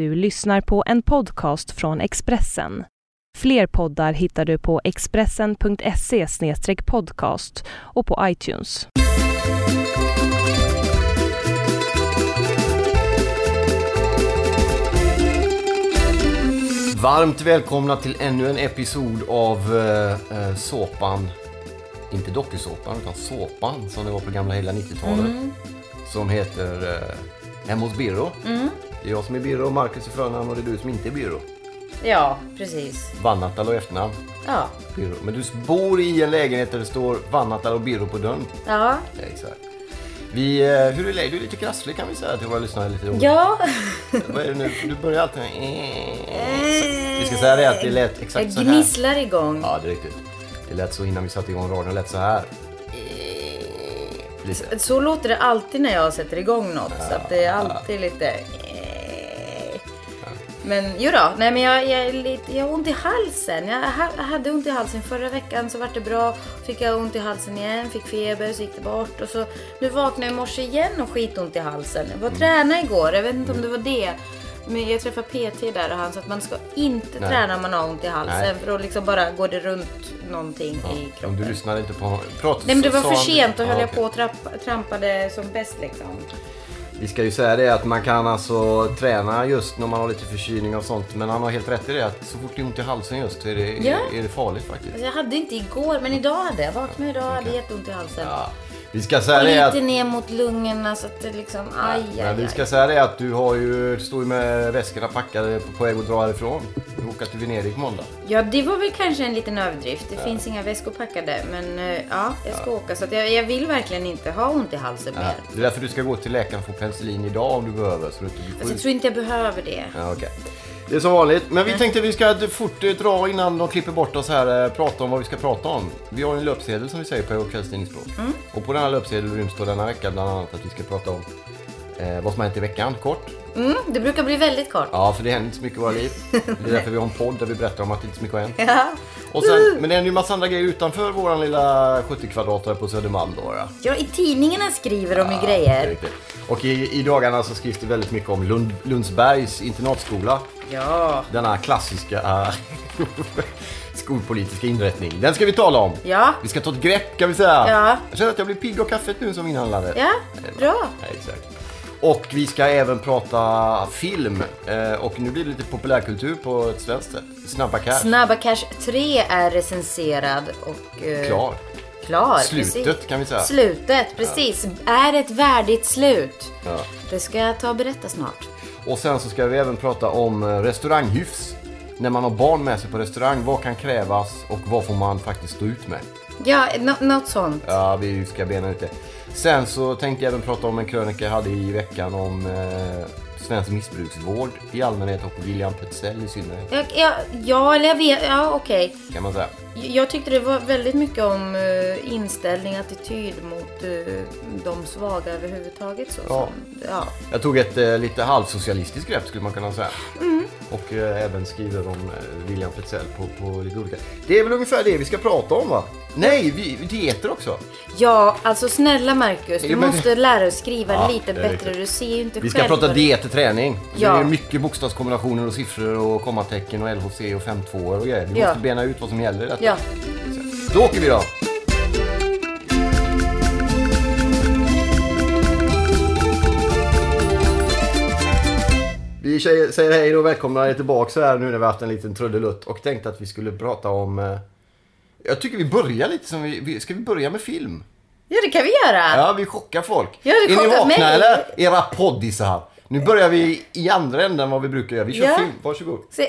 Du lyssnar på en podcast från Expressen. Fler poddar hittar du på expressen.se podcast och på iTunes. Varmt välkomna till ännu en episod av eh, eh, såpan. Inte dokusåpan, utan såpan som det var på gamla hela 90-talet. Som heter eh, Hemma hos Birro. Det är jag som är Birro, Marcus är förnamn och det är du som inte är Birro. Ja, precis. Vannatal och efternamn. Ja. Birro. Men du bor i en lägenhet där det står Vannatal och Birro på dörren. Ja. Ja, exakt. Vi, eh, hur är läget? Du är lite krasslig kan vi säga till våra lyssnare. Lite roligt. Ja. Vad är det nu? Du börjar alltid med... Vi ska säga det att det lät Jag exakt så här. gnisslar igång. Ja, det är riktigt. Det lät så innan vi satte igång radion. Det lät så här. Lite. Så låter det alltid när jag sätter igång något. Så att det är alltid lite... Men jo då, nej men jag, jag, är lite, jag har ont i halsen. Jag ha- hade ont i halsen förra veckan så vart det bra. Fick jag ont i halsen igen, fick feber så gick det bort. Och så nu vaknade jag i morse igen och skitont i halsen. Jag var och tränade igår, jag vet inte om det var det. Men jag träffade PT där och han sa att man ska inte Nej. träna om man har ont i halsen. Nej. För då liksom bara går det runt någonting i Om kroppen. du lyssnade inte på prat, Nej men det var för sent, då höll Ja, jag på och trampade som bäst liksom. Vi ska ju säga det att man kan alltså träna just när man har lite förkylning och sånt. Men han har helt rätt i det att så fort det är ont i halsen just så är det, Ja. är det farligt faktiskt. Alltså jag hade inte igår, men idag hade jag. Vaknade idag, hade jätteont i halsen. Ja. Vi ska säga och det att... lite ner mot lungorna så att det liksom, aj, aj, Men vi aj. ska säga det att du har ju, står ju med väskorna packade på, väg att dra härifrån. Du åker till Venedig på måndag. Ja, det var väl kanske en liten överdrift. Det finns inga väskor packade. Men eh, ja, jag ska åka. Så att jag, jag vill verkligen inte ha ont i halsen mer. Det är därför du ska gå till läkaren och få penicillin idag om du behöver. Så du inte blir Alltså, jag tror inte jag behöver det. Ja, okej. Det är som vanligt. Men vi tänkte vi ska fort eh, dra innan de klipper bort oss här, eh, prata om vad vi ska prata om. Vi har en löpsedel som vi säger på kvällstidningsspråk. Och på den här löpsedeln ryms då denna vecka bland annat att vi ska prata om eh, vad som har hänt i veckan, kort. Mm, det brukar bli väldigt kort. Ja, för det händer inte så mycket i våra liv. Det är därför vi har en podd där vi berättar om att det inte så mycket har hänt. Ja. Och sen, men det händer ju massa andra grejer utanför våran lilla 70 kvadratare på Södermalm då. Ja. ja, i tidningarna skriver de ju Det är grejer. Och i, i dagarna så skrivs det väldigt mycket om Lund, Lundsbergs internatskola. Ja. Denna klassiska äh, skolpolitiska inrättning. Den ska vi tala om. Ja. Vi ska ta ett grepp kan vi säga. Ja. Jag känner att jag blir pigg av kaffet nu som inhandlare. Ja, bra. Ja, exakt. Och vi ska även prata film. Eh, och nu blir det lite populärkultur på ett svenskt sätt. Snabba cash. Snabba Cash 3 är recenserad och... eh, Klar. Klar, Slutet, precis. kan vi säga. Slutet, precis. Är ett värdigt slut. Ja. Det ska jag ta och berätta snart. Och sen så ska vi även prata om eh, restauranghyfs. När man har barn med sig på restaurang, vad kan krävas och vad får man faktiskt stå ut med? Ja, nå- något sånt. Ja, vi ska bena ut det. Sen så tänkte jag även prata om en krönika jag hade i veckan om eh, svensk missbruksvård i allmänhet och William Petzell i synnerhet. Ja, ja, ja eller jag vet. Ja, okej. Kan man säga. Jag tyckte det var väldigt mycket om uh, inställning, attityd mot eh, de svaga överhuvudtaget. Så, Ja. som, ja. Jag tog ett eh, lite halvsocialistiskt grepp skulle man kunna säga. Och eh, även skriver om William Petzell på, på lite olika... Det är väl ungefär det vi ska prata om va? Nej, vi, dieter också. ja, alltså snälla Marcus. Du måste lära dig skriva Ja, lite det är bättre. riktigt. Du ser ju inte Vi ska själv prata vad- och träning. Ja. Det är mycket bokstavskombinationer och siffror och kommatecken och LHC och 5-2 och grejer. Vi Ja. måste bena ut vad som gäller i detta. Ja. Då åker vi då! Vi tjejer säger hej och välkomna er tillbaka här nu när vi har haft en liten trudelutt och tänkte att vi skulle prata om... eh, Jag tycker vi börjar lite som vi... vi- Ska vi börja med film? ja, det kan vi göra. Ja, vi chockar folk. Ja, det är ni vakna mig. eller? Era poddisar. Nu börjar vi i andra änden vad vi brukar göra. Vi kör Ja. film. Varsågod. Eh,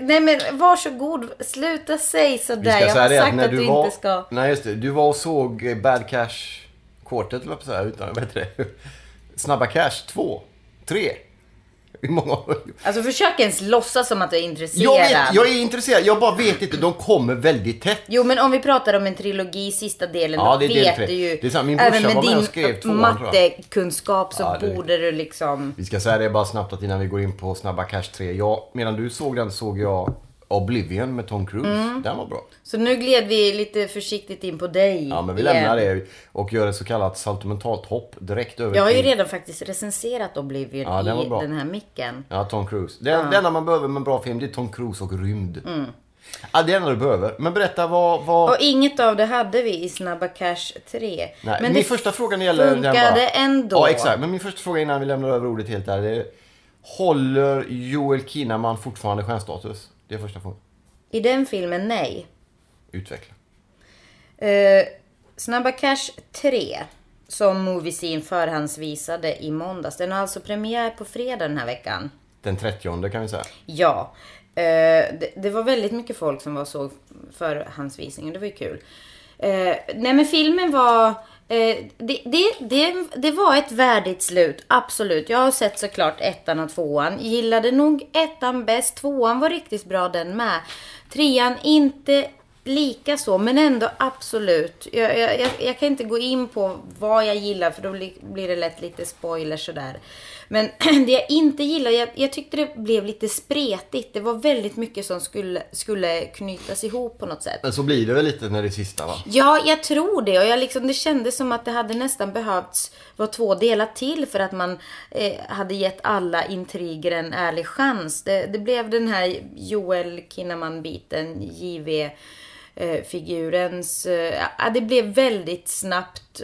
nej men varsågod, sluta säga sådär. Vi Jag har sagt att du, du var... inte ska. Nej, just det. Du var och såg eh, Bad Cash Quartet, eller så här, utan vad heter det? Snabba Cash 2, 3. Hur många? Alltså försök ens låtsas som att du är intresserad. Jag, vet, jag är intresserad, jag bara vet inte. De kommer väldigt tätt. Jo men om vi pratar om en trilogi, sista delen, Ja, då del vet tre. du ju. Det är sant, min brorsa även med din mattekunskap så Ja, det borde du liksom... Vi ska säga det bara snabbt att innan vi går in på Snabba Cash 3. Jag, medan du såg den såg jag Oblivion med Tom Cruise. Mm. Den var bra. Så nu gled vi lite försiktigt in på dig Ja, men vi igen. lämnar det och gör ett så kallat saltomentalt hopp direkt över Jag har ju till... redan faktiskt recenserat Oblivion Ja, den i den här micken. Ja, Tom Cruise. Det, det enda man behöver med en bra film det är Tom Cruise och rymd. Ja, det är det enda du behöver. Men berätta vad... vad... Och inget av det hade vi i Snabba Cash 3. Nej, men min första fråga när gäller... den funkade bara- ändå. Ja, exakt. Men min första fråga innan vi lämnar över ordet helt där. Det är, håller Joel Kinnaman fortfarande stjärnstatus? Det är första frågan. I den filmen, nej. Utveckla. Eh, Snabba Cash 3, som Movie Scene förhandsvisade i måndags. Den har alltså premiär på fredag den här veckan. Den 30 kan vi säga. Ja. Eh, det, det var väldigt mycket folk som var så förhandsvisningen. Det var ju kul. Eh, nej men filmen var... Eh, det, det, det, det var ett värdigt slut, absolut. Jag har sett såklart ettan och tvåan. Gillade nog ettan bäst. Tvåan var riktigt bra den med. Trean inte lika så, men ändå absolut. Jag, jag, jag, jag kan inte gå in på vad jag gillar för då blir, blir det lätt lite spoilers sådär. Men det jag inte gillar, jag, jag tyckte det blev lite spretigt. Det var väldigt mycket som skulle, skulle knytas ihop på något sätt. Men så blir det väl lite när det är sista va? Ja, jag tror det. Och jag liksom, det kändes som att det hade nästan behövts vara två delar till för att man eh, hade gett alla intriger en ärlig chans. Det, det blev den här Joel Kinnaman-biten, JV eh, figurens, eh, ja, det blev väldigt snabbt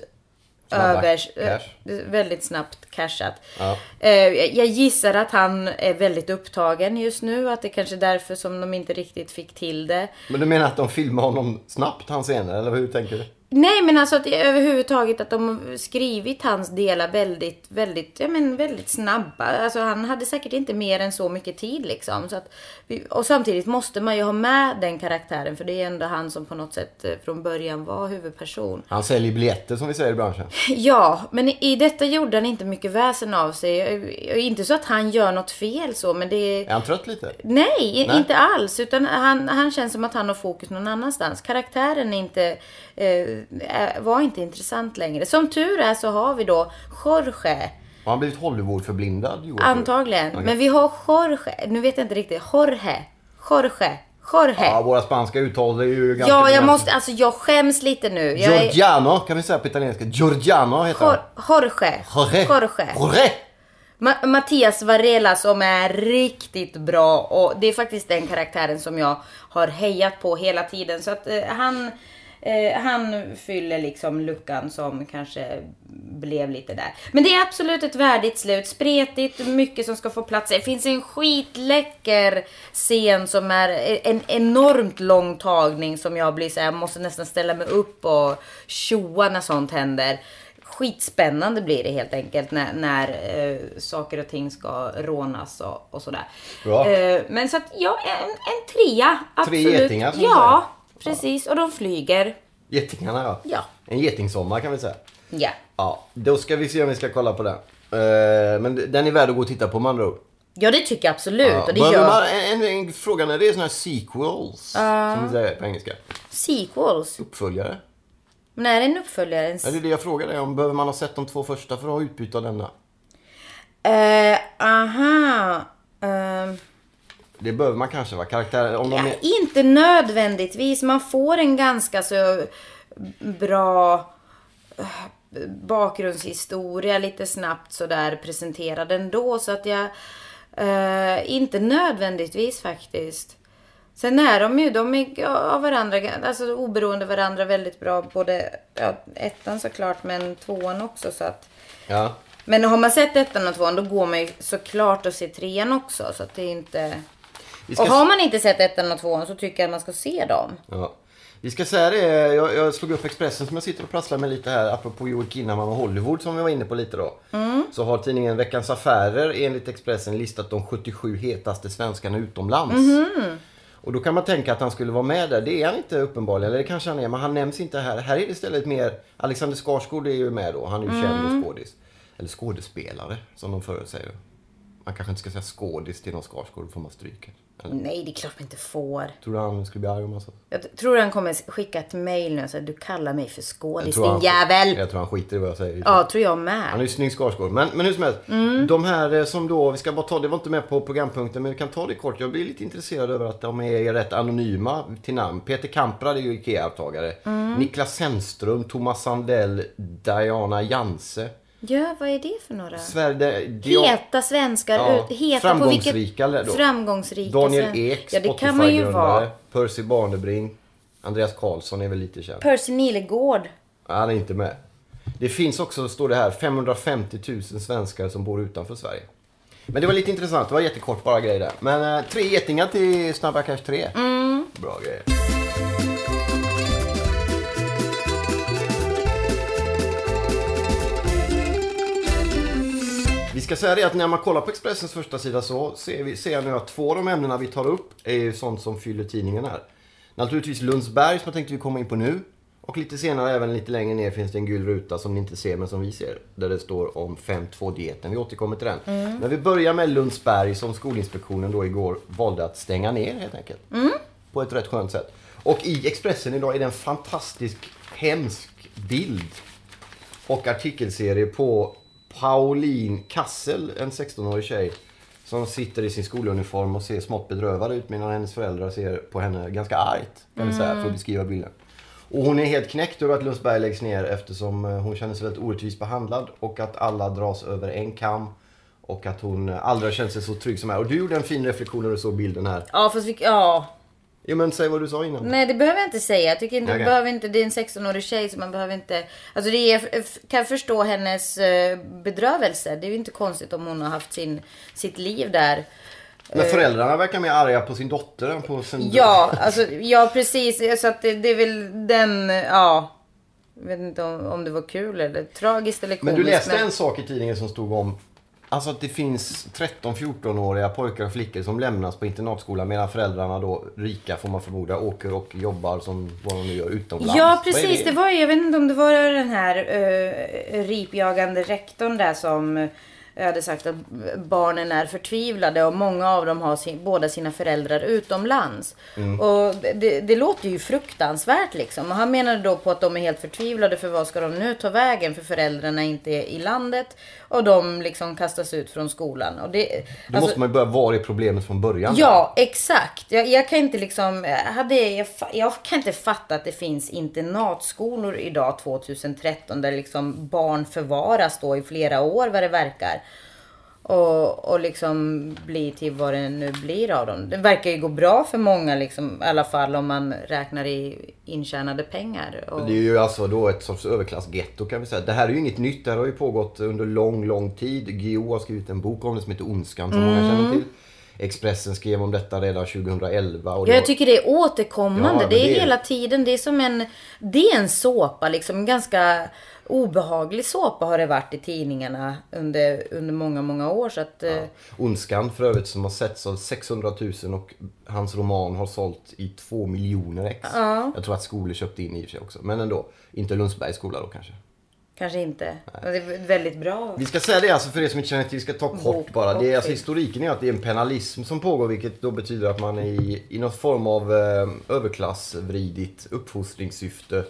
över, eh, väldigt snabbt cashat. Ja. Eh, jag gissar att han är väldigt upptagen just nu, att det kanske är därför som de inte riktigt fick till det. Men du menar att de filmar honom snabbt, hans scener, eller hur tänker du? Nej men alltså att överhuvudtaget att de skrivit hans delar väldigt, väldigt, ja men väldigt snabba. Alltså han hade säkert inte mer än så mycket tid liksom. Så att, vi- och samtidigt måste man ju ha med den karaktären för det är ändå han som på något sätt eh, från början var huvudperson. Han säljer biljetter som vi säger i branschen. Ja, men i, i detta gjorde han inte mycket väsen av sig. Inte så att han gör något fel så men det är... Han trött lite? Nej, Nej. inte alls. Utan han, han känns som att han har fokus någon annanstans. Karaktären är inte, eh, var inte intressant längre. Som tur är så har vi då Jorge. Har han blivit Hollywood-förblindad? Antagligen. Men vi har Jorge. Nu vet jag inte riktigt. Jorge. Jorge. Jorge. Ja, Ja, våra spanska uttal är ju ganska jag begränsade. måste, alltså jag skäms lite nu. Jag är, Giorgiano kan vi säga på italienska. Giorgiano heter han. Jor- Jorge. Jorge. Jorge. Jorge. Ma- Mattias Varela som är riktigt bra och det är faktiskt den karaktären som jag har hejat på hela tiden. Så att eh, han, eh, han fyller liksom luckan som kanske blev lite där. Men det är absolut ett värdigt slut. Spretigt, mycket som ska få plats. Det finns en skitläcker scen som är en enormt lång tagning som jag blir så här, jag måste nästan ställa mig upp och tjoa när sånt händer skitspännande blir det helt enkelt när, när eh, saker och ting ska rånas och, och sådär. Eh, men så att ja, en, en trea. Absolut. getingar, som Ja, precis. Och de flyger. Getingarna ja. Ja. En getingsommar kan vi säga. Ja. Ja, då ska vi se om vi ska kolla på den. Eh, men den är värd att gå och titta på med andra ord. Ja, det tycker jag absolut. Ja, Och det gör man, en, en, en fråga när det är såna här sequels, som vi säger på engelska. sequels. Uppföljare. Men är det en uppföljare? En... Ja, det är det jag frågar dig om. Behöver man ha sett de två första för att ha utbyte av denna? Eh, aha. Ehm, Det behöver man kanske va? Karaktär, om de Ja, är... inte nödvändigtvis. Man får en ganska så bra eh, bakgrundshistoria lite snabbt sådär presenterad ändå. Så att jag... Eh, inte nödvändigtvis faktiskt. Sen är de ju, de är av varandra, alltså oberoende varandra väldigt bra. Både ja, ettan såklart men tvåan också. Så att, Ja. men har man sett ettan och tvåan då går man ju såklart och ser trean också. Så att det är inte... Och har man inte sett ettan och tvåan så tycker jag att man ska se dem. Ja. Vi ska säga det, jag, jag slog upp Expressen som jag sitter och prasslar med lite här apropå Joel Kinnaman och Hollywood som vi var inne på lite då. Så har tidningen Veckans Affärer enligt Expressen listat de 77 hetaste svenskarna utomlands. Och då kan man tänka att han skulle vara med där. Det är han inte uppenbarligen, eller det kanske han är, men han nämns inte här. Här är det istället mer, Alexander Skarsgård är ju med då, han är ju känd och skådis. Eller skådespelare som de förut säger. Man kanske inte ska säga skådis till någon Skarsgård, då får man stryka. Eller? Nej, det är klart man inte får. Tror du han skulle bli arg om man sa Jag tror han kommer skicka ett mail nu och säga du kallar mig för skådis din han- jävel. Jag tror han skiter i vad jag säger. Ja, tror jag Han är med. ju snygg Skarsgård. Men, men hur som helst. Mm. De här eh, som då, vi ska bara ta, det var inte med på programpunkten men vi kan ta det kort. Jag blir lite intresserad över att de är rätt anonyma till namn. Peter Kamprad är ju IKEA-avtagare. Mm. Niklas Zennström, Thomas Sandell, Diana Janse. Ja, vad är det för några? Sverige, Dion, Heta svenskar. Ja, ut- Heta framgångsrika på vilket... då. Framgångsrika. Daniel Ek, Ja, det kan man ju vara. Percy Barnebring. Andreas Karlsson är väl lite känd. Percy Nilegård. Han är inte med. Det finns också, står det här, 550 000 svenskar som bor utanför Sverige. Men det var lite intressant. Det var jättekort bara grej där. Men eh, tre getingar till Snabba Cash 3. Bra grejer. Vi ska säga det att när man kollar på Expressens första sida så ser, vi, ser jag nu att två av de ämnena vi tar upp är ju sånt som fyller tidningen här. Naturligtvis Lundsberg som jag tänkte vi komma in på nu. Och lite senare, även lite längre ner, finns det en gul ruta som ni inte ser men som vi ser. Där det står om 5.2-dieten. Vi återkommer till den. Men vi börjar med Lundsberg som Skolinspektionen då igår valde att stänga ner helt enkelt. På ett rätt skönt sätt. Och i Expressen idag är det en fantastisk, hemsk bild och artikelserie på Pauline Kassel, en 16-årig tjej. Som sitter i sin skoluniform och ser smått bedrövad ut medan hennes föräldrar ser på henne ganska argt. Kan vi säga, för att beskriva bilden. Och hon är helt knäckt över att Lundsberg läggs ner eftersom eh, hon känner sig väldigt orättvist behandlad och att alla dras över en kam. Och att hon aldrig har känt sig så trygg som här. Och du gjorde en fin reflektion när du såg bilden här. Ja, fast vi... Ja. Jo men säg vad du sa innan. Nej, det behöver jag inte säga. Jag tycker inte, man behöver inte... Det är en 16-årig tjej så man behöver inte... Alltså det är, kan förstå hennes eh, bedrövelse. Det är ju inte konstigt om hon har haft sin, sitt liv där. Men föräldrarna verkar mer arga på sin dotter än på sin... Ja, alltså, ja precis. Så att det, det är väl den, ja. Jag vet inte om, om det var kul eller tragiskt eller Men komiskt. du läste en sak i tidningen som stod om Alltså att det finns 13-14-åriga pojkar och flickor som lämnas på internatskolan medan föräldrarna då, rika får man förmoda, åker och jobbar som vad de nu gör utomlands. Ja precis, det? var ju, jag vet inte om det var den här uh, ripjagande rektorn där som eh, hade sagt att barnen är förtvivlade och många av dem har sin, båda sina föräldrar utomlands. Mm. Och det, det låter ju fruktansvärt liksom. Och han menade då på att de är helt förtvivlade för vad ska de nu ta vägen för föräldrarna är inte i landet. Och de liksom kastas ut från skolan. Och det, Då alltså- måste man ju börja, var är problemet från början? Ja, exakt. Jag, jag kan inte liksom, hade, jag, jag kan inte fatta att det finns internatskolor idag 2013 där liksom barn förvaras då i flera år vad det verkar. Och, och liksom bli till vad det nu blir av dem. Det verkar ju gå bra för många liksom, i alla fall om man räknar i intjänade pengar. Och, Det är ju alltså då ett sorts överklassgetto kan vi säga. Det här är ju inget nytt. Det här har ju pågått under lång, lång tid. Guillou har skrivit en bok om det som heter Ondskan som många känner till. Expressen skrev om detta redan 2011. Och Ja, jag tycker det är återkommande. Ja, det är det är- hela tiden. Det är som en, det är en såpa liksom. Ganska obehaglig såpa har det varit i tidningarna under, under många, många år. Så att, eh, Ondskan för övrigt som har setts av 600 000 och hans roman har sålt i 2 miljoner ex. Jag tror att skolor köpte in i och för sig också. Men ändå. Inte Lundsbergs skola då kanske. kanske inte. Men det är väldigt bra. Vi ska säga det alltså för er som inte känner till, vi ska ta kort Bok bara. Det är, alltså, historiken är att det är en penalism som pågår vilket då betyder att man är i, i någon form av eh, överklassvridigt uppfostringssyfte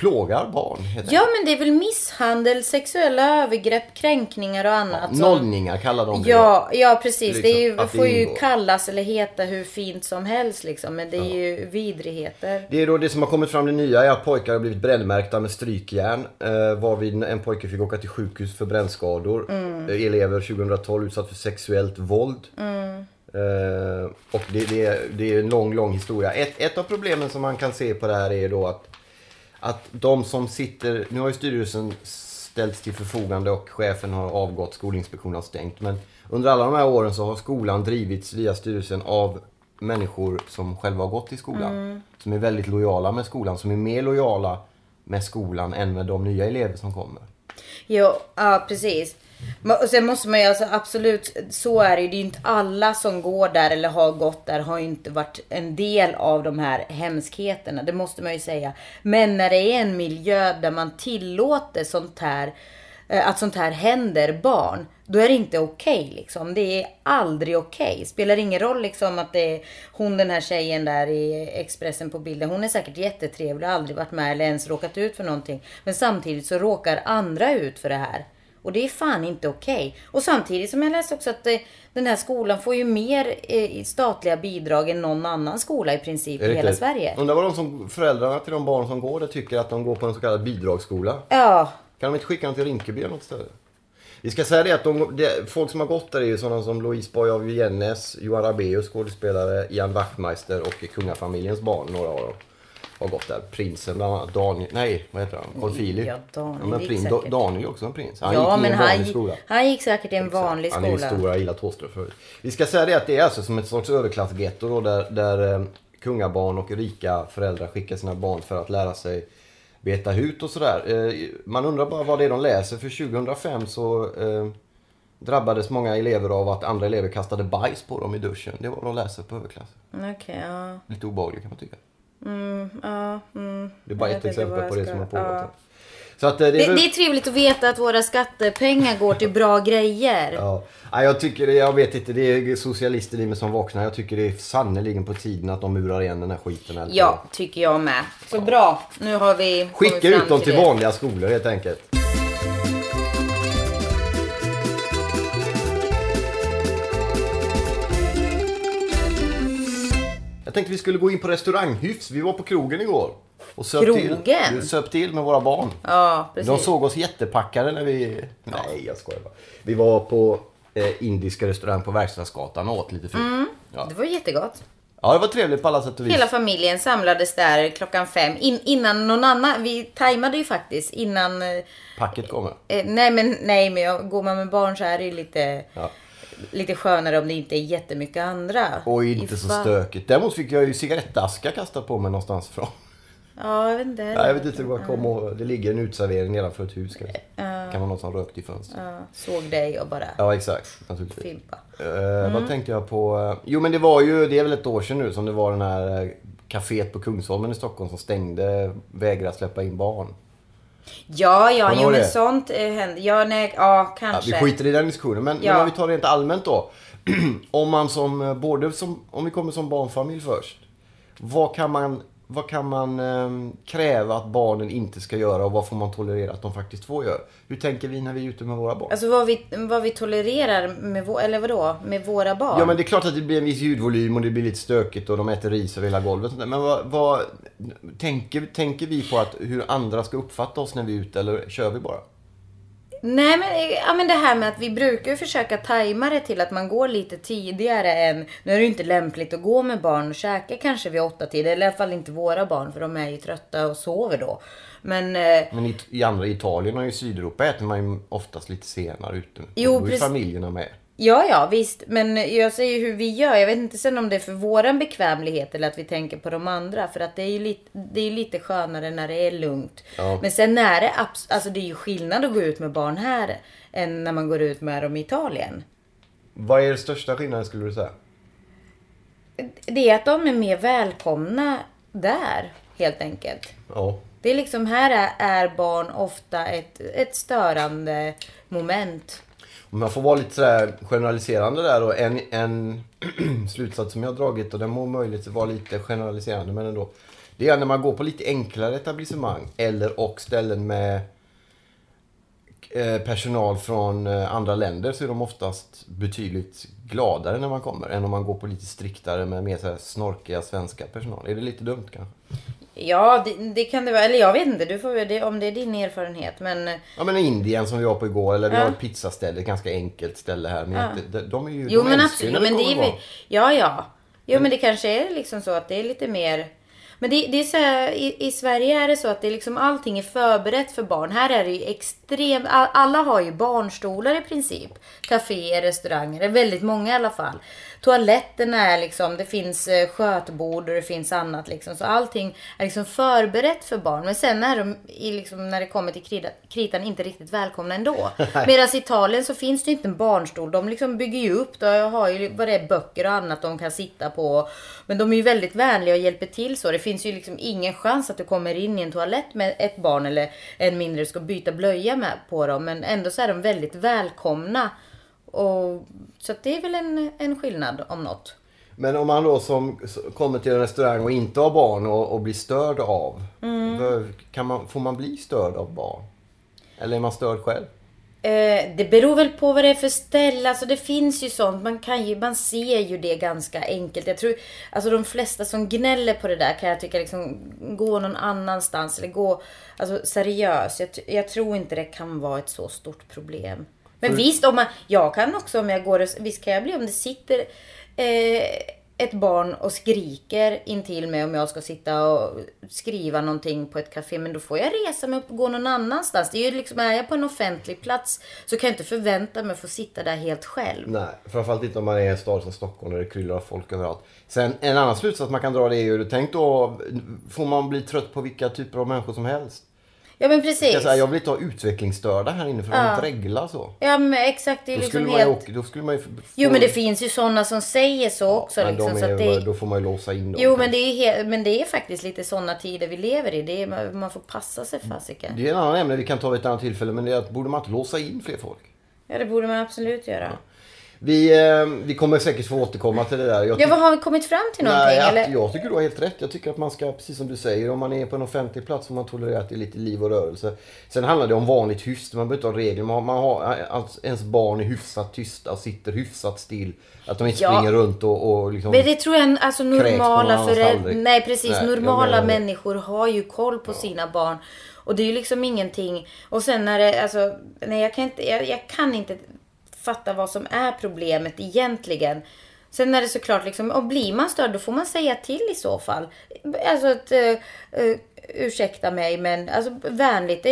plågar barn. Ja, men det är väl misshandel, sexuella övergrepp, kränkningar och annat. som- Nollningar kallar de det. Ja, ja precis. Liksom, det ju, det får ju ingår. kallas eller heta hur fint som helst liksom. Men det är ju vidrigheter. Det är då det som har kommit fram det nya är att pojkar har blivit brännmärkta med strykjärn. Eh, varvid en pojke fick åka till sjukhus för brännskador. Eh, elever 2012 utsatt för sexuellt våld. Eh, och det, det, det är en lång, lång historia. Ett, ett av problemen som man kan se på det här är då att, att de som sitter... Nu har ju styrelsen ställts till förfogande och chefen har avgått, Skolinspektionen har stängt. Men under alla de här åren så har skolan drivits via styrelsen av människor som själva har gått i skolan. Som är väldigt lojala med skolan, som är mer lojala med skolan än med de nya elever som kommer. Jo, ja precis. Mm. Och sen måste man ju alltså absolut, så är det ju. Det är ju inte alla som går där eller har gått där har ju inte varit en del av de här hemskheterna. Det måste man ju säga. Men när det är en miljö där man tillåter sånt här, eh, att sånt här händer barn. Då är det inte okej liksom. Det är aldrig okej. Spelar ingen roll liksom att det är hon den här tjejen där i Expressen på bilden. Hon är säkert jättetrevlig och aldrig varit med eller ens råkat ut för någonting. Men samtidigt så råkar andra ut för det här. Och det är fan inte okej. Och samtidigt som jag läste också att eh, den här skolan får ju mer eh, statliga bidrag än någon annan skola i princip i hela Sverige. Undrar vad de som, föräldrarna till de barn som går där tycker att de går på en så kallad bidragsskola. Ja, Kan de inte skicka dem till Rinkeby eller något ställe? Vi ska säga det att de, det, folk som har gått där är ju sådana som Louise Boy av Jennes, Johan Rabaeus skådespelare, Ian Wachtmeister och kungafamiljens barn, några av dem. Har gått där. Prinsen bland annat, Daniel, nej vad heter han? Carl Philip. Ja, Daniel men gick prins, säkert. Daniel är också en prins. Han ja gick i men en han, gick- skola. han gick säkert i en Exakt. vanlig Han är ju skola. stor, jag gillar Thåström förut. Vi ska säga det att det är alltså som ett sorts överklassgetto då där, där eh, kungabarn och rika föräldrar skickar sina barn för att lära sig beta hut och sådär. Eh, man undrar bara vad det är de läser för 2005 så eh, drabbades många elever av att andra elever kastade bajs på dem i duschen. Det var vad de läser på överklass. Okej, ja. Lite obehagligt kan man tycka. Ja mm. Det är bara Jag ett exempel på det ska- som har pågått. ja. Så att, eh, det, Det, är det är trevligt att veta att våra skattepengar går till bra grejer. Ja. Ja, jag tycker det, jag vet inte, det är socialister i mig som vaknar. Jag tycker det är sannerligen på tiden att de murar igen den här skiten. eller? Ja, tycker jag med. Så bra. Nu har vi Skicka ut dem till det. vanliga skolor helt enkelt. Jag tänkte vi skulle gå in på restauranghyfs. Vi var på krogen igår. Och söp Krogen? till, vi söp till med våra barn. Ja, precis. De såg oss jättepackade när vi... Nej, jag skojar bara. Vi var på eh, indiska restaurang på Verkstadsgatan och åt lite fint. Ja. Det var jättegott. ja, det var trevligt på alla sätt och vis. Hela familjen samlades där klockan fem. In, innan någon annan. Vi tajmade ju faktiskt innan... eh, Packet kommer. Eh, nej men nej men jag, går man med barn så är det ju lite, Ja. Lite skönare om det inte är jättemycket andra. Och inte så stökigt. Däremot fick jag ju cigarettaska kastad på mig någonstans ifrån. Ja, jag vet inte. Ja, jag vet inte vad kom och, Det ligger en utservering nedanför ett hus kanske. Kan vara någon som rökt i fönstret. Ja, såg dig och bara Ja, exakt. Naturligtvis. fimpa. Eh, Vad tänkte jag på? Jo, men det var ju, det är väl ett år sedan nu som det var den här eh, kaféet på Kungsholmen i Stockholm som stängde, vägrade släppa in barn. Ja, ja, jo men sånt eh, händer. Ja, nej, ja Ja, kanske. vi skiter i den diskussionen, men, Ja. men om vi tar det rent allmänt då. om man som, eh, både som, om vi kommer som barnfamilj först. Vad kan man, vad kan man ehm, kräva att barnen inte ska göra och vad får man tolerera att de faktiskt får göra? Hur tänker vi när vi är ute med våra barn? Alltså vad vi, vad vi tolererar med, vå- eller vadå, med våra barn. Ja men det är klart att det blir en viss ljudvolym och det blir lite stökigt och de äter ris över hela golvet. och sånt där. Men vad, vad tänker, tänker vi på att hur andra ska uppfatta oss när vi är ute eller kör vi bara? Nej men, ja, men det här med att vi brukar försöka tajma det till att man går lite tidigare än... Nu är det ju inte lämpligt att gå med barn och käka kanske vid åtta tid. Eller i alla fall inte våra barn för de är ju trötta och sover då. Men... eh, Men i, i andra Italien och i Sydeuropa äter man ju oftast lite senare ute. Jo, Då är precis. familjerna med. Ja, ja, visst. Men jag säger hur vi gör. Jag vet inte sen om det är för våran bekvämlighet eller att vi tänker på de andra. För att det är ju lite, det är lite skönare när det är lugnt. Ja. Men sen är det, alltså det är ju skillnad att gå ut med barn här än när man går ut med dem i Italien. Vad är den största skillnaden skulle du säga? Det är att de är mer välkomna där, helt enkelt. Ja. Det är liksom, här är, är barn ofta ett, ett störande moment. Om jag får vara lite sådär generaliserande där och en, en slutsats som jag har dragit och den må möjligt vara lite generaliserande men ändå. Det är när man går på lite enklare etablissemang eller och ställen med eh, personal från eh, andra länder så är de oftast betydligt gladare när man kommer än om man går på lite striktare med mer så snorkiga svenska personal. Är det lite dumt kanske? Ja, det, det kan det vara. Eller jag vet inte, du får, det, om det är din erfarenhet. Men Ja men Indien som vi var på igår eller vi Ja. har ett pizzaställe, ett ganska enkelt ställe här. Men Ja. de, de är ju Jo de men absolut. Men det är ja ja. Jo men det kanske är liksom så att det är lite mer. Men det, det är så här, i, i Sverige är det så att det liksom allting är förberett för barn. Här är det ju extremt, alla har ju barnstolar i princip. Caféer, restauranger, väldigt många i alla fall. Toaletterna är liksom, det finns eh, skötbord och det finns annat liksom. Så allting är liksom förberett för barn. Men sen är de, liksom, när det kommer till krita, kritan, inte riktigt välkomna ändå. Medan i Italien så finns det inte en barnstol. De liksom bygger ju upp, de har ju vad det är, böcker och annat de kan sitta på. Men de är ju väldigt vänliga och hjälper till så. Det finns ju liksom ingen chans att du kommer in i en toalett med ett barn eller en mindre ska byta blöja med på dem. Men ändå så är de väldigt välkomna Och, så det är väl en, en skillnad om något. Men om man då som kommer till en restaurang och inte har barn och, och blir störd av. Mm. Kan man, får man bli störd av barn? Eller är man störd själv? Eh, det beror väl på vad det är för ställe. Alltså det finns ju sånt. Man, kan ju, man ser ju det ganska enkelt. Jag tror, alltså de flesta som gnäller på det där kan jag tycka liksom gå någon annanstans. Eller gå, alltså seriöst. Jag, jag tror inte det kan vara ett så stort problem. Men visst, om man, jag kan också om jag går och, visst kan jag bli om det sitter eh, ett barn och skriker intill mig om jag ska sitta och skriva någonting på ett café. Men då får jag resa mig upp och gå någon annanstans. Det är ju liksom, är jag på en offentlig plats så kan jag inte förvänta mig att få sitta där helt själv. Nej, framförallt inte om man är i en stad som Stockholm där det kryllar av folk överallt. Sen en annan slutsats man kan dra det är ju, tänk då, får man bli trött på vilka typer av människor som helst? Ja men precis. Jag, säga, jag vill inte ha utvecklingsstörda här inne för de dreglar så. Ja men exakt, det är Då liksom skulle, ju, helt... åka- då skulle man ju... få- Jo men det finns ju sådana som säger så också. men liksom, de så är, att det... Då får man ju låsa in dem. Jo men det, är he... men det är faktiskt lite sådana tider vi lever i. Det är... Man får passa sig fasiken. Det är en annan ämne vi kan ta vid ett annat tillfälle men det är att borde man inte låsa in fler folk? Ja det borde man absolut göra. Vi, eh, vi kommer säkert få återkomma till det där. Jag Ja vad har vi kommit fram till någonting Nej, eller? jag tycker du har helt rätt. Jag tycker att man ska, precis som du säger, om man är på en offentlig plats får man tolerera att det är lite liv och rörelse. Sen handlar det om vanligt hyfs. Man behöver inte ha regler. Man, man har, alltså, ens barn är hyfsat tysta och sitter hyfsat still. Att de inte Ja. springer runt och, och liksom... Men det tror jag alltså normala föräldrar... Nej precis, Nej, normala människor har ju koll på sina barn. Och det är ju liksom ingenting... Och sen när det, alltså... Nej jag kan inte, jag, jag kan inte fatta vad som är problemet egentligen. Sen är det såklart liksom, och blir man störd då får man säga till i så fall. Alltså att, uh, uh, ursäkta mig men alltså vänligt.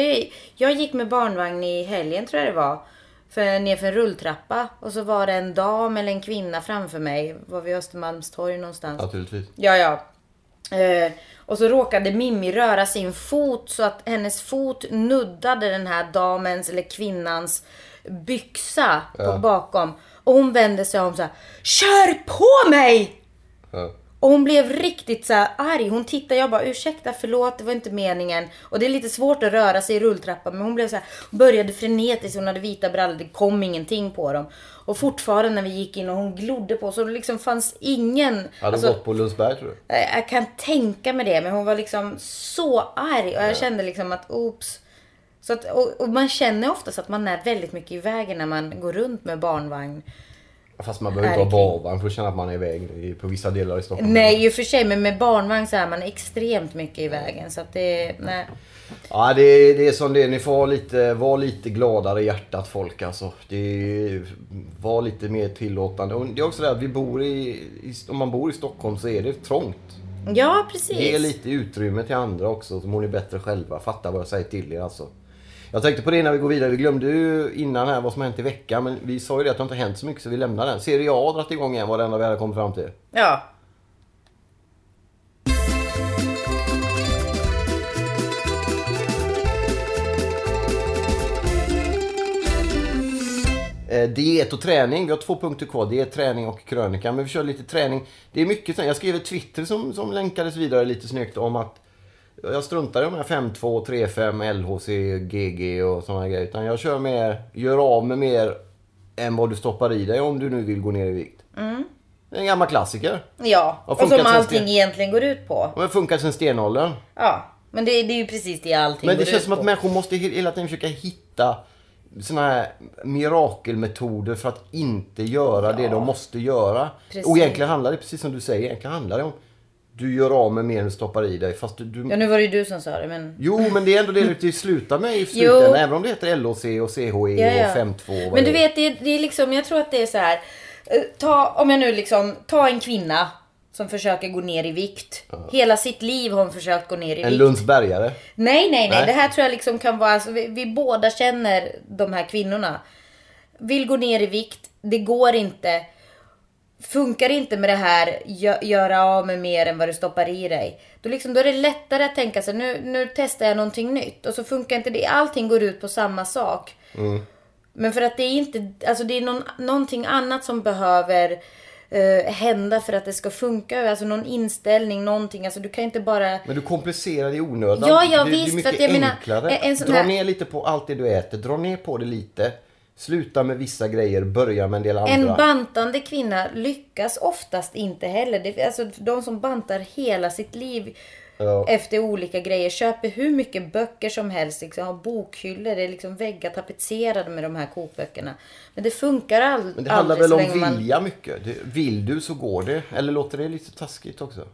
Jag gick med barnvagn i helgen tror jag det var. För, nerför en rulltrappa. Och så var det en dam eller en kvinna framför mig. Var vid Östermalmstorg någonstans. Naturligtvis. Ja, ja. Eh, och så råkade Mimmi röra sin fot så att hennes fot nuddade den här damens eller kvinnans byxa på bakom. Och hon vände sig om så här. Kör på mig! Ja. Och hon blev riktigt så här arg. Hon tittade, jag bara ursäkta, förlåt, det var inte meningen. Och det är lite svårt att röra sig i rulltrappan. Men hon blev så här, började frenetiskt, hon hade vita brallor, det kom ingenting på dem. Och fortfarande när vi gick in och hon glodde på så det liksom fanns ingen... Hade de alltså, gått på Lundsberg tror du? Eh, Jag kan tänka mig det, men hon var liksom så arg och jag kände liksom att oops. Så att, och, och man känner oftast att man är väldigt mycket i vägen när man går runt med barnvagn. Fast man behöver inte ha barvagn för att känna att man är i väg i- på vissa delar i Stockholm. Nej, i och för sig, men med barnvagn så är man extremt mycket i vägen. Så att det, nej. Ja, det är, det är som det är. Ni får vara lite, vara lite gladare i hjärtat folk alltså. Det var lite mer tillåtande. Och det är också det att vi bor i, i, om man bor i Stockholm så är det trångt. Ja, precis. Ge lite utrymme till andra också så mår ni bättre själva. Fatta vad jag säger till er alltså. Jag tänkte på det när vi går vidare. Vi glömde ju innan här vad som hänt i veckan. Men vi sa ju det att det inte hänt så mycket så vi lämnar den. Serie A har dragit igång igen var det enda vi hade kommit fram till. Ja. Eh, diet och träning. Vi har två punkter kvar. Diet, träning och krönika. Men vi kör lite träning. Det är mycket. Jag skrev ett Twitter som, som länkades vidare lite snyggt om att jag struntar i de här 5-2, 3-5, LHC, GG och sådana grejer. Utan jag kör mer, gör av med mer än vad du stoppar i dig om du nu vill gå ner i vikt. Det är en gammal klassiker. Ja, och som allting sten- egentligen går ut på. Och det har funkat sedan stenåldern. Ja, men det, det är ju precis det allting Men det går känns ut som att på. människor måste he- hela tiden försöka hitta såna här mirakelmetoder för att inte göra det de måste göra. Precis. Och egentligen handlar det, precis som du säger, egentligen handlar det om du gör av med mer än du stoppar i dig. Fast du, du... Ja, nu var det ju du som sa det, men... Jo, men det är ändå det det slutar med i slutändan. Även om det heter LOC och CHE Ja, ja. och 5-2. och vad Men du det är. vet, det, är liksom, jag tror att det är så här. eh, Ta, om jag nu liksom, ta en kvinna som försöker gå ner i vikt. Hela sitt liv har hon försökt gå ner i En vikt. Lundsbergare. Nej, nej, nej, Nej. Det här tror jag liksom kan vara, alltså, vi, vi båda känner de här kvinnorna. Vill gå ner i vikt, det går inte. Funkar inte med det här, gö- göra av med mer än vad du stoppar i dig. Då, liksom, då är det lättare att tänka sig, nu, nu testar jag någonting nytt. Och så funkar inte det, allting går ut på samma sak. Men för att det är inte, alltså det är någon, någonting annat som behöver eh, hända för att det ska funka. Alltså någon inställning, någonting. Alltså du kan inte bara... Men du komplicerar det i onödan. Ja, ja, det, visst, det är mycket jag menar, enklare. en- en Dra ner lite på allt det du äter. Dra ner på det lite. Sluta med vissa grejer, börja med en del andra. En bantande kvinna lyckas oftast inte heller. Det, alltså, de som bantar hela sitt liv Ja. efter olika grejer. Köper hur mycket böcker som helst. Liksom, har bokhyllor. Det är liksom väggar tapetserade med de här kokböckerna. Men det funkar all, Men det handlar aldrig väl om länge man... vilja mycket? Det, vill du så går det. Eller låter det lite taskigt också?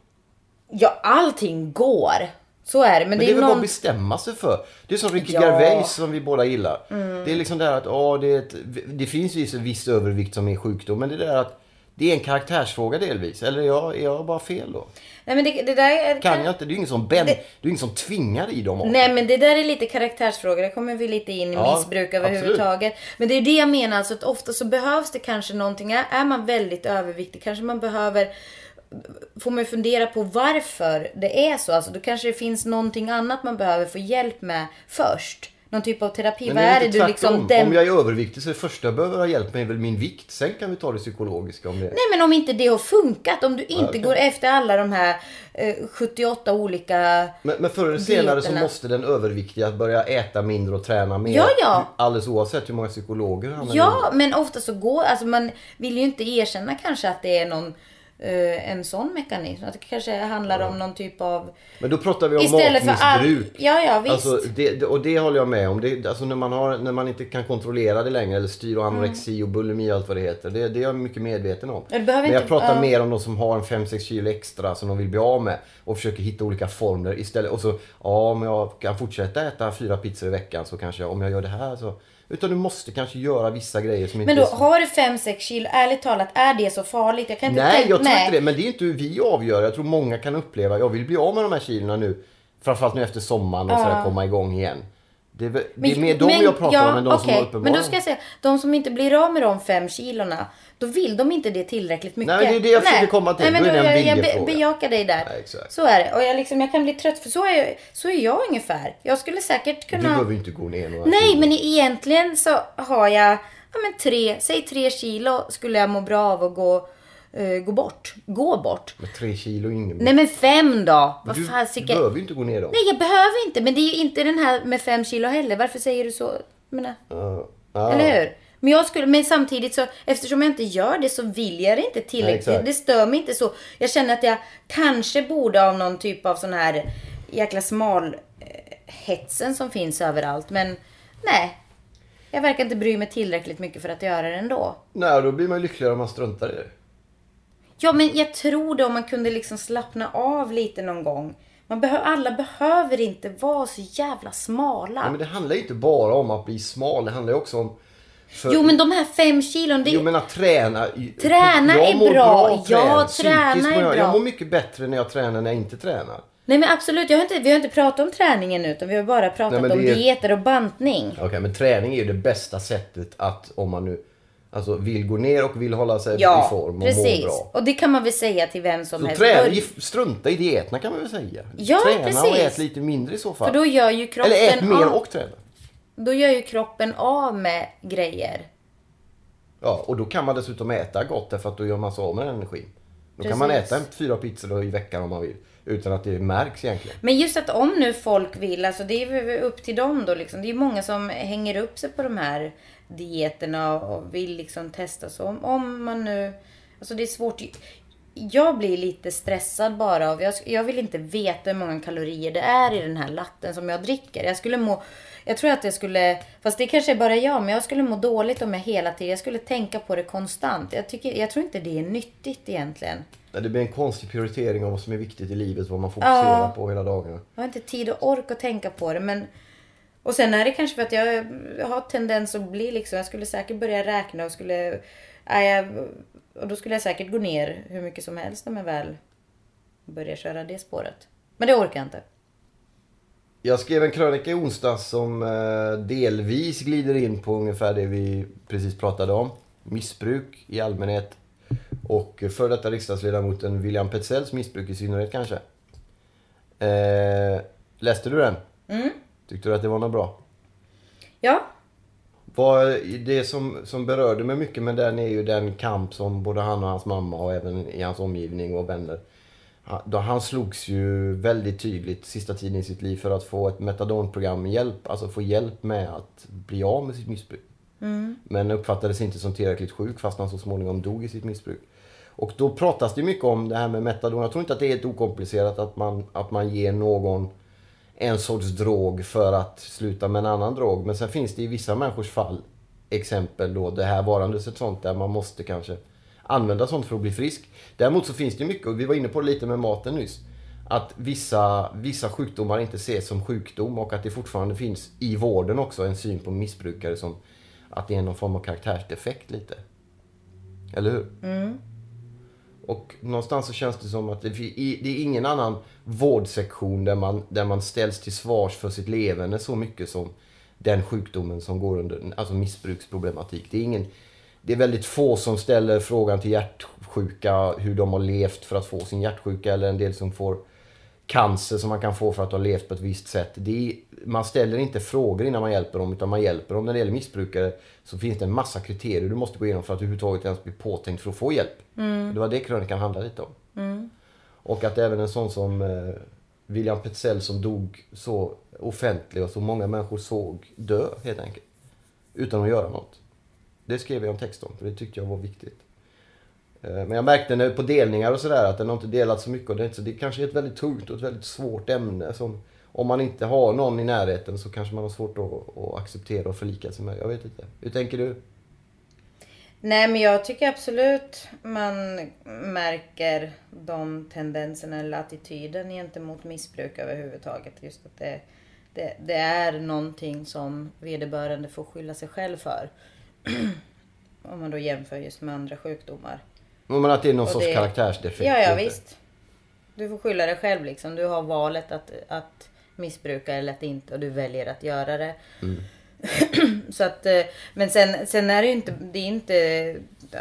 Ja, allting går. Så är det. Men, Men det det är väl bara någon... att bestämma sig för. Det är som Ricky Ja. Mm. Gervais som vi båda gillar. Det är liksom det här att åh, det, ett, det finns viss, viss övervikt som är sjukdom. Men det där att det är en karaktärsfråga delvis. Eller är jag, är jag bara fel då? Nej men det, det där är... Kan jag inte? Det är ingen som, ben, Det- det... är ingen som tvingar i dem. Nej men det där är lite karaktärsfrågor. Det kommer vi lite in i Ja, missbruk överhuvudtaget. Men det är det jag menar. Alltså att ofta så behövs det kanske någonting. Är man väldigt överviktig kanske man behöver Får man fundera på varför det är så. Alltså då kanske det finns någonting annat man behöver få hjälp med först. Någon typ av terapi. Men Vad är det du liksom... Dem... Om jag är överviktig så är det första jag behöver ha hjälp med är väl min vikt. Sen kan vi ta det psykologiska om det. Nej men om inte det har funkat. Om du inte okej. går efter alla de här eh, 78 olika... Men, men förr eller senare så måste den överviktiga börja äta mindre och träna mer. Ja, ja. Alldeles oavsett hur många psykologer han Ja, men ofta så går... Alltså man vill ju inte erkänna kanske att det är någon... eh, en sån mekanism. Att det kanske handlar om någon typ av... Men då pratar vi om Istället för all... matmissbruk. Ja, ja visst. Alltså, det, och det håller jag med om. Det, alltså när, man har, när man inte kan kontrollera det längre eller styr och anorexi och bulimi och allt vad det heter. Det, det är jag mycket medveten om. Ja, Men jag inte- pratar ja. mer om de som har en 5-6 kilo extra som de vill bli av med. Och försöker hitta olika formler istället. Och så, ja om jag kan fortsätta äta fyra pizzor i veckan så kanske jag, om jag gör det här så. Utan du måste kanske göra vissa grejer som inte Men då har du 5-6 kilo, ärligt talat, är det så farligt? Jag kan inte Nej, tänka- jag tror nej. inte det. Men det är inte hur vi avgör. Jag tror många kan uppleva, jag vill bli av med de här kilona nu. Framförallt nu efter sommaren och sådär komma igång igen. Det är, väl- det är mer de jag pratar om än de som okej, har uppenbara. Men då ska jag säga, de som inte blir av med de fem kilorna, då vill de inte det tillräckligt mycket. Nej, men det är det jag försöker komma till. Nej, men Då jag, jag be, bejakar dig där. Nej, exakt. Så är det. Och jag, liksom, jag kan bli trött, för så är, jag, så är jag ungefär. Jag skulle säkert Du kunna... behöver ju inte gå ner några Nej, kilo. men egentligen så har jag, ja men tre, säg tre kilo skulle jag må bra av att gå, gå bort. Gå bort. Men tre kilo är ingen... Nej men fem då! Vad du, du fasiken. behöver ju inte gå ner dem. Nej jag behöver inte, men det är ju inte den här med fem kilo heller. Varför säger du så? Jag menar, Ja. Ja. Eller hur? Men, jag skulle, men samtidigt så, eftersom jag inte gör det så vill jag det inte Nej, tillräckligt. exakt. det stör mig inte så. Jag känner att jag kanske borde av någon typ av sån här jäkla smal eh, hetsen som finns överallt. Men nej. Jag verkar inte bry mig tillräckligt mycket för att göra det ändå. Nej, då blir man ju lyckligare om man struntar i det. Ja, men jag tror det om man kunde liksom slappna av lite någon gång. Man behö- alla behöver inte vara så jävla smala. Ja, men det handlar ju inte bara om att bli smal. Det handlar ju också om... för- Jo, men de här fem kilon, det Jo men att träna. Träna jag är mår bra. av Ja, träna är bra. Jag mår mycket bättre när jag tränar än när jag inte tränar. Nej men absolut, jag har inte, vi har inte pratat om träningen nu utan vi har bara pratat Nej, om är- dieter och bantning. Okej, men träning är ju det bästa sättet att om man nu alltså, vill gå ner och vill hålla sig i Ja, form och må precis. bra. Och det kan man väl säga till vem som Så helst. träna, strunta i dieterna kan man väl säga. Ja, träna och precis. ät lite mindre i så fall. För då gör ju kroppen Eller ät mer av, och träna. Då gör ju kroppen av med grejer. Ja, och då kan man dessutom äta gott därför att då gör man sig av med den energin. Då kan man Precis. äta fyra pizzor i veckan om man vill. Utan att det märks egentligen. Men just att om nu folk vill, alltså det är upp till dem då liksom. Det är många som hänger upp sig på de här dieterna och vill liksom testa. Så om, om man nu, alltså det är svårt. Jag blir lite stressad bara av, jag, jag vill inte veta hur många kalorier det är i den här latten som jag dricker. Jag skulle må, jag tror att jag skulle, fast det kanske är bara jag, men jag skulle må dåligt om jag hela tiden, jag skulle tänka på det konstant. Jag, tycker, jag tror inte det är nyttigt egentligen. Det blir en konstig prioritering av vad som är viktigt i livet. Vad man fokuserar Ja. på hela dagarna. Jag har inte tid och ork att tänka på det men och sen är det kanske för att jag har tendens att bli liksom, jag skulle säkert börja räkna och skulle, nej, och då skulle jag säkert gå ner hur mycket som helst om jag väl börjar köra det spåret. Men det orkar jag inte. Jag skrev en krönika i onsdags som eh, delvis glider in på ungefär det vi precis pratade om. Missbruk i allmänhet och för detta riksdagsledamoten William Petzells missbruk i synnerhet kanske. Eh, läste du den? Mm. Tyckte du att det var något bra? Ja, Vad, det som, som berörde mig mycket med den är ju den kamp som både han och hans mamma och även i hans omgivning och vänner. Han, han slogs ju väldigt tydligt sista tiden i siit liv för att få ett metadonprogram hjälp, alltså få hjälp med att bli av med sitt missbruk. Men uppfattades inte som tillräckligt sjuk fast han så småningom dog i sitt missbruk. Och då pratas det mycket om det här med metadon. Jag tror inte att det är helt okomplicerat att man, att man ger någon en sorts drog för att sluta med en annan drog. Men sen finns det i vissa människors fall exempel då, det här varandes ett sånt där man måste kanske använda sånt för att bli frisk. Däremot så finns det mycket, och vi var inne på det lite med maten nyss, att vissa, vissa sjukdomar inte ses som sjukdom och att det fortfarande finns i vården också en syn på missbrukare som att det är någon form av karaktärsdefekt lite. Eller hur? Mm. Och någonstans så känns det som att det, det är ingen annan vårdsektion där man, där man ställs till svars för sitt levande så mycket som den sjukdomen som går under, alltså missbruksproblematik. Det är, ingen, det är väldigt få som ställer frågan till hjärtsjuka hur de har levt för att få sin hjärtsjuka eller en del som får cancer som man kan få för att ha levt på ett visst sätt. Det är, man ställer inte frågor innan man hjälper dem utan man hjälper dem. När det gäller missbrukare så finns det en massa kriterier du måste gå igenom för att överhuvudtaget ens bli påtänkt för att få hjälp. Det var det krönikan handlade lite om. Och att även en sån som eh, William Petzell som dog så offentlig och så många människor såg dö helt enkelt. Utan att göra något. Det skrev jag en text om för det tyckte jag var viktigt. Eh, men jag märkte nu på delningar och sådär att den har inte delat så mycket. Och det, är inte så det kanske är ett väldigt tungt och ett väldigt svårt ämne. Som, om man inte har någon i närheten så kanske man har svårt att, att acceptera och förlika sig med. Jag vet inte. Hur tänker du? Nej men jag tycker absolut man märker de tendenserna eller attityden gentemot missbruk överhuvudtaget. Just att det, det, det är någonting som vederbörande får skylla sig själv för. Om man då jämför just med andra sjukdomar. Men att det är någon sorts det- karaktärsdefekt. Ja, ja visst. Du får skylla dig själv liksom. Du har valet att, att missbruka eller att inte och du väljer att göra det. Så att, eh, men sen, sen är det ju inte, det är inte,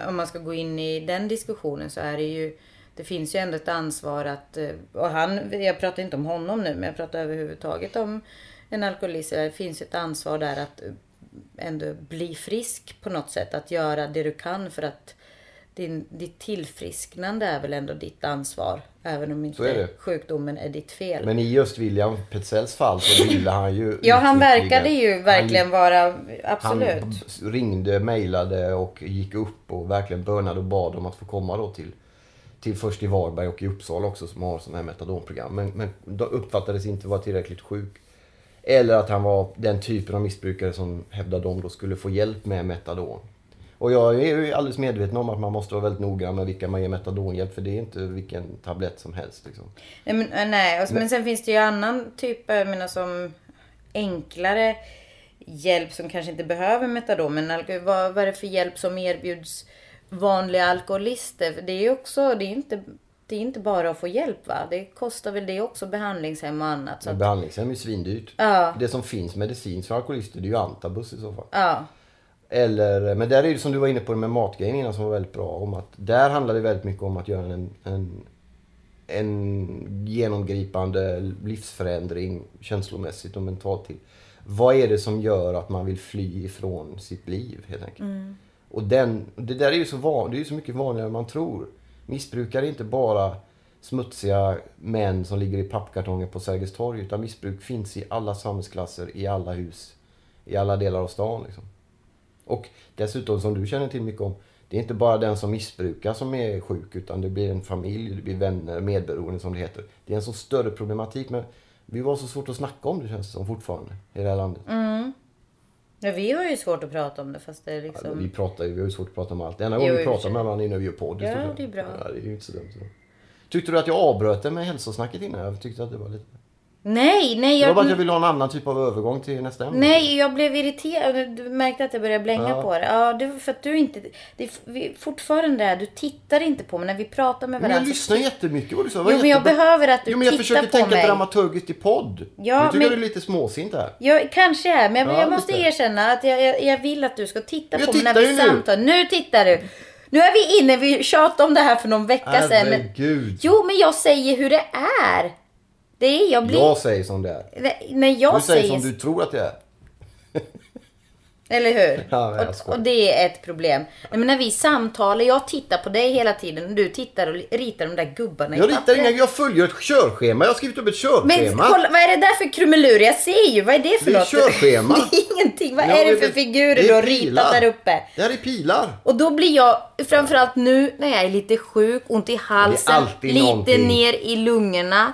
om man ska gå in i den diskussionen så är det ju, det finns ju ändå ett ansvar att, eh, och han, jag pratar inte om honom nu, men jag pratar överhuvudtaget om en alkoholist. Det finns ett ansvar där att eh, ändå bli frisk på något sätt. Att göra det du kan för att din, ditt tillfrisknande är väl ändå ditt ansvar. Även om är inte det. sjukdomen är ditt fel. Men i just William Petzells fall så ville han ju... ja, han verkade ju verkligen vara, absolut. Han ringde, mejlade och gick upp och verkligen bönade och bad om att få komma då till, till först i Varberg och i Uppsala också som har sådana här metadonprogram. Men, men då uppfattades inte vara tillräckligt sjuk. Eller att han var den typen av missbrukare som hävdade de då skulle få hjälp med metadon. Och jag är ju alldeles medveten om att man måste vara väldigt noggrann med vilka man ger metadonhjälp för det är inte vilken tablett som helst. Liksom. Nej, men, äh, nej. Men sen finns det ju annan typ, jag menar som enklare hjälp som kanske inte behöver metadon. Men vad, vad är det för hjälp som erbjuds vanliga alkoholister? Det är ju också, det är inte, det är inte bara att få hjälp va? Det kostar väl det också behandlingshem och annat. Så att, behandlingshem är ju svindyrt. Ja. Det som finns medicinskt för alkoholister det är ju antabus i så fall. ja. Eller, men där är det som du var inne på med matgrejen innan som var väldigt bra. Om att där handlar det väldigt mycket om att göra en, en, en genomgripande livsförändring känslomässigt och mentalt till. Vad är det som gör att man vill fly ifrån sitt liv helt enkelt? Och den, det där är ju så, van, det är ju så mycket vanligare än man tror. Missbrukare är inte bara smutsiga män som ligger i pappkartonger på Sergels torg. Utan missbruk finns i alla samhällsklasser, i alla hus, i alla delar av stan. Liksom. Och dessutom, som du känner till mycket om, det är inte bara den som missbrukar som är sjuk, utan det blir en familj, det blir vänner, medberoende som det heter. Det är en så större problematik, men vi var så svårt att snacka om det känns som fortfarande i det här landet. ja. Vi har ju svårt att prata om det fast det är liksom... vi pratar ju, vi har ju svårt att prata om allt. Det enda gången vi pratar med varandra är när vi gör podd. Ja, det är bra. Ja, det är ju inte så dumt. Tyckte du att jag avbröt det med hälsosnacket innan? Jag tyckte att det var lite... Nej, nej. Det var bara att jag Jag, ville ha en annan typ av övergång till nästa ämne. nej, jag blev irriterad. Du märkte att jag började blänga Ja. på det. Ja, det var för att du inte... Det är fortfarande är du tittar inte på mig när vi pratar med Men varandra. jag så lyssnar jättemycket vad du sa. Det Jo, men jag behöver att du Jo, men jag tittar försöker på tänka mig. dramaturgiskt i podd. Ja, nu tycker men- jag du är lite småsint här. Jag kanske är, men jag, Ja, jag måste erkänna att jag, jag, jag vill att du ska titta Men på jag mig när vi tittar samtalar. Nu tittar du. Nu är vi inne, vi tjatade om det här för någon vecka sedan. Men, Herregud. jo, men jag säger hur det är. Det är, jag blir... Jag säger som det är. När jag Du säger säger... som du tror att det är. Eller hur? Ja, jag och, och det är ett problem. Nej, men när vi samtalar, jag tittar på dig hela tiden och du tittar och ritar de där gubbarna Jag ritar inga, jag följer ett körschema. Jag har skrivit upp ett Men körschema. kolla, vad är det där för krumelur? Jag ser ju, vad är det för Det är något? körschema. det är ingenting. Vad Ja, är det men för figurer du har ritat där uppe? Det här är pilar. Och då blir jag, framförallt nu när jag är lite sjuk, ont i halsen, lite någonting. ner i lungorna.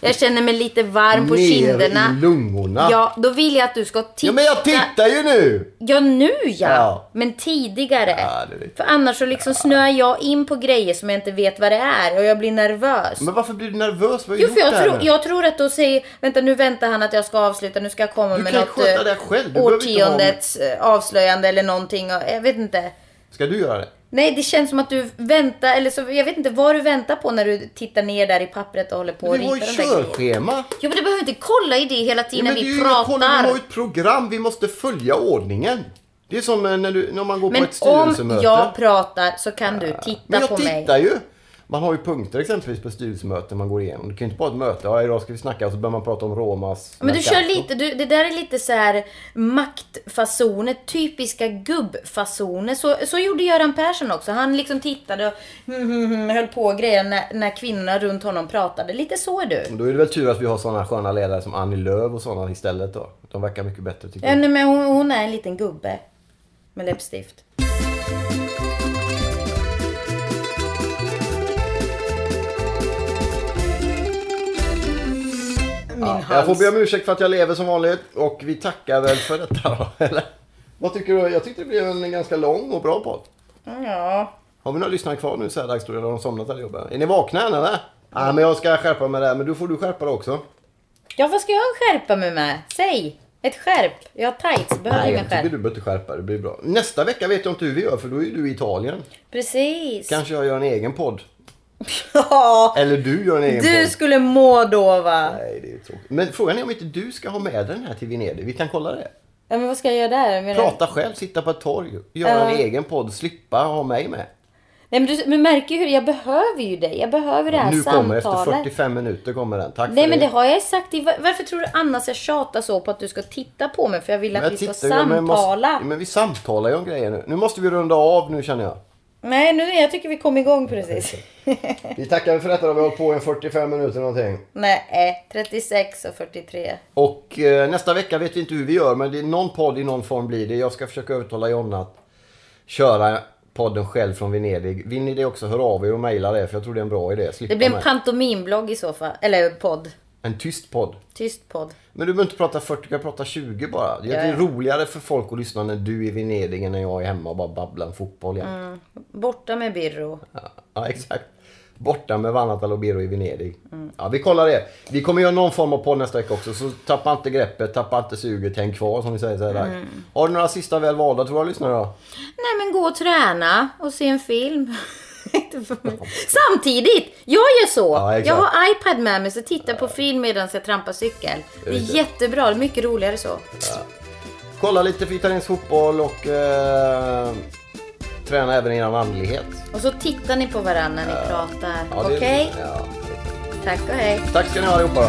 Jag känner mig lite varm på Ner kinderna. i lungorna. Ja, då vill jag att du ska titta. Ja, men jag tittar ju nu! Ja, nu ja. Ja. Men tidigare. Ja, det är För annars så liksom snöar jag in på grejer som jag inte vet vad det är och jag blir nervös. Men varför blir du nervös? Vad har Jo, gjort för jag, det här tror, nu? jag tror att då säger, vänta nu väntar han att jag ska avsluta, nu ska jag komma Du med kan något sköta eh, det själv, du behöver inte ha- årtiondets eh, avslöjande eller någonting. och- Jag vet inte. Ska du göra det? Nej, det känns som att du väntar, eller så, jag vet inte vad du väntar på när du tittar ner där i pappret och håller på och Vi har ju körschema. Jo, men du behöver inte kolla i det hela tiden men när vi ju inga kolla, vi pratar. har ju ett program. Vi måste följa ordningen. Det är som eh, när, du, när man går på Men ett om styrelsemöte. jag pratar så kan du titta Men jag på mig. tittar ju. Man har ju punkter exempelvis på styrelsemöten man går igenom. Det kan ju inte bara ett möte. Ja, idag ska vi snacka och så börjar man prata om Romas Men du kör lite, du, det där är lite så här maktfasoner, typiska gubbfasoner. Så, så gjorde Göran Persson också. Han liksom tittade och hmm, hmm, höll på och grejer när, när kvinnorna runt honom pratade. Lite så är du. Då är det väl tur att vi har sådana sköna ledare som Annie Lööf och sådana istället då. De verkar mycket bättre tycker Ja, jag. nej, men hon, hon är en liten gubbe. Med läppstift. Jag får be om ursäkt för att jag lever som vanligt och vi tackar väl för detta då, eller? Vad tycker du? Jag tyckte det blev en ganska lång och bra podd. Ja. Har vi några lyssnare kvar nu så här dags då? Eller har de somnat allihopa? Är ni vakna än eller? Ja, men jag ska skärpa mig där. Men du får du skärpa dig också. ja, vad ska jag skärpa mig med? Säg! Ett skärp. Jag har tights, behöver Nej, inga skärp. du behöver inte skärpa. Det blir bra. Nästa vecka vet jag inte hur vi gör för då är du i Italien. Precis. Kanske jag gör en egen podd. Ja, Eller du gör en egen du podd. skulle må då va? Nej, det är tråkigt. Men frågan är om inte du ska ha med den här till Venedig. Vi kan kolla det. Ja, men vad ska jag göra där? Men, Prata själv, sitta på ett torg, göra Ja. en egen podd, slippa ha mig med. Nej, men du men märker ju hur jag behöver ju dig. Jag behöver det här Nu kommer efter samtalet. 45 minuter kommer den. Tack Nej för men det. har jag sagt. i- var- Varför tror du annars jag tjatar så på att du ska titta på mig? För jag vill att vi ska tittar ju, men måste- samtala. Men vi samtalar ju om grejer nu. Nu måste vi runda av nu känner jag. Nej, nu, jag tycker vi kom igång precis. Vi tackar för detta. då. Vi har hållit på i 45 minuter någonting. Nej, 36 och 43. Och eh, nästa vecka vet vi inte hur vi gör men det är någon podd i någon form blir det. Jag ska försöka övertala Jonna att köra podden själv från Venedig. Vill ni det också hör av er och mejla det för jag tror det är en bra idé. Slippa Det blir en pantomimblogg i så fall. Eller podd. En tyst podd. Tyst podd. Men du behöver inte prata 40, du kan prata 20 bara. Det är Ja, roligare för folk att lyssna när du är i Venedig än när jag är hemma och bara babblar om fotboll igen. Mm. Borta med Birro. Ja, exakt. Borta med Vanatalo Biro i Venedig. Mm. Ja, vi kollar det. Vi kommer göra någon form av podd nästa vecka också. Så tappa inte greppet, tappa inte suget, häng kvar som vi säger så här. Mm. Har du några sista väl valda tror jag lyssnare då? Nej men gå och träna och se en film. Samtidigt! Jag gör så. Ja, jag har iPad med mig så tittar på film medan jag trampar cykel. Det är jättebra. Det är mycket roligare så. Kolla lite för italiensk fotboll och eh, träna även er andlighet. Och så tittar ni på varandra när ni pratar. Ja, Okej? Ja. Tack och hej. Tack ska ni ha allihopa